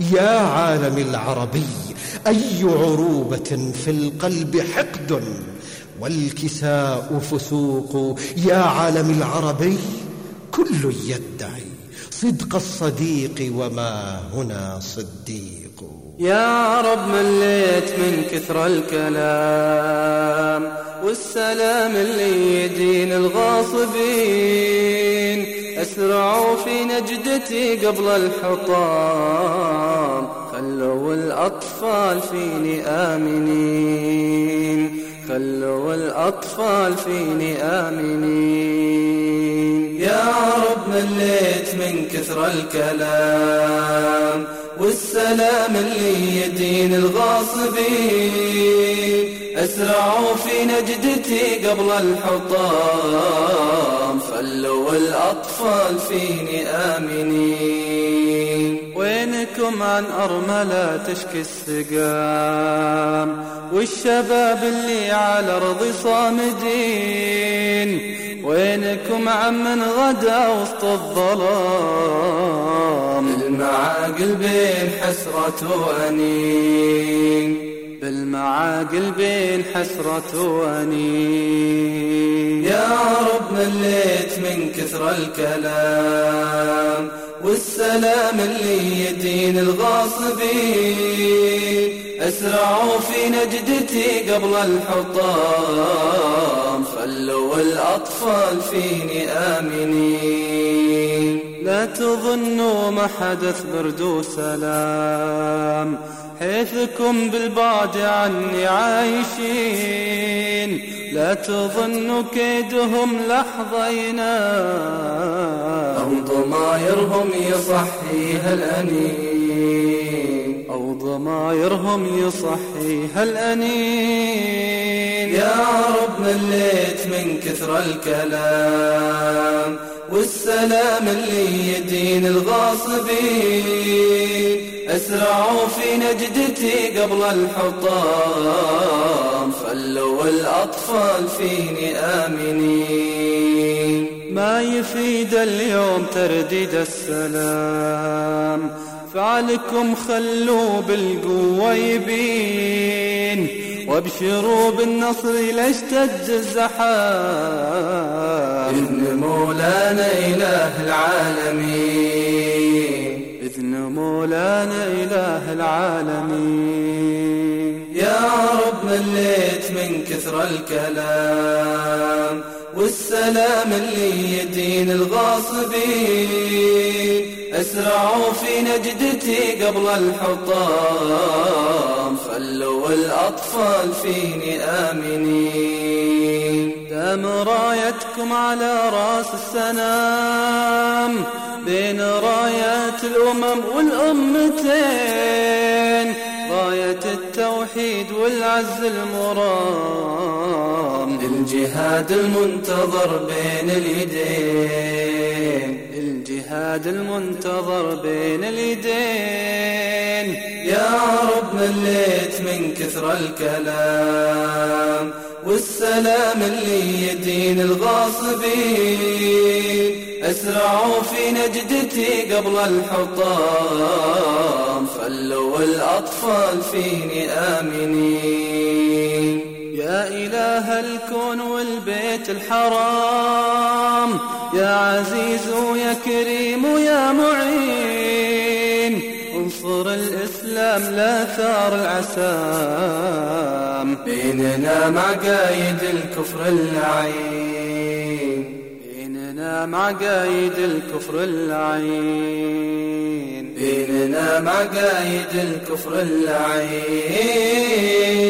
يا عالم العربي أي عروبة في القلب حقد والكساء فسوق؟ يا عالم العربي كل يدعي صدق الصديق وما هنا صديق. يا رب مليت من كثر الكلام والسلام اللي يدين الغاصبين. أسرعوا في نجدتي قبل الحطام. خلوا الأطفال فيني آمنين خلوا الأطفال فيني آمنين يا رب مليت من كثر الكلام والسلام اللي يدين الغاصبين. أسرعوا في نجدتي قبل الحطام. خلوا الأطفال فيني آمنين. وينكم عن أرملة تشكي السقام. والشباب اللي على أرض صامدين. وينكم عن من غدا وسط الظلام. المعاقل بين حسرة وأنين. بالمعاقل بين حسرة وأنين. يا رب مليت من كثر الكلام والسلام اللي يدين الغاصبين. أسرعوا في نجدتي قبل الحطام. خلوا الأطفال فيني آمنين. لا تظنوا ما حدث برد وسلام حيثكم بالبعد عني عايشين. لا تظنوا كيدهم لحظة أو ضمايرهم يصحيها الأنين أو ضمايرهم يصحيها الأنين يا رب مليت من كثر الكلام والسلام اللي يدين الغاصبين. أسرعوا في نجدتي قبل الحطام خلوا الأطفال فيني آمنين. ما يفيد اليوم ترديد السلام فعلكم خلوا بالقوة يبين وابشروا بالنصر لاشتد الزحام. إذن مولانا إله العالمين. إذن مولانا إله العالمين. يا رب مليت من كثر الكلام والسلام اللي يدين الغاصبين. أسرعوا في نجدتي قبل الحطام. خلوا الأطفال فيني آمنين. دام رايتكم على راس السنام بين رايات الأمم والأمتين راية التوحيد والعز المرام. الجهاد المنتظر بين اليدين. الجهاد المنتظر بين اليدين. يا رب مليت من كثر الكلام والسلام اللي يدين الغاصبين. أسرعوا في نجدتي قبل الحطام. خلوا الأطفال فيني آمنين. يا إله الكون والبيت الحرام. يا عزيز يا كريم يا معين. انصر الإسلام لا ثار العسام. بيننا مع قايد الكفر اللعين. مع قايد الكفر اللعين بيننا مع قايد الكفر اللعين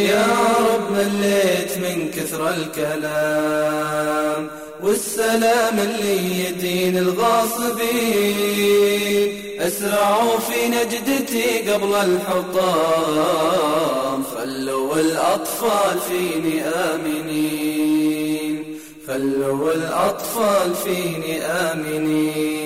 يا رب مليت من كثر الكلام والسلام اللي يدين الغاصبين. أسرعوا في نجدتي قبل الحطام خلوا الأطفال فيني آمنين. خلوا الأطفال فيني آمنين.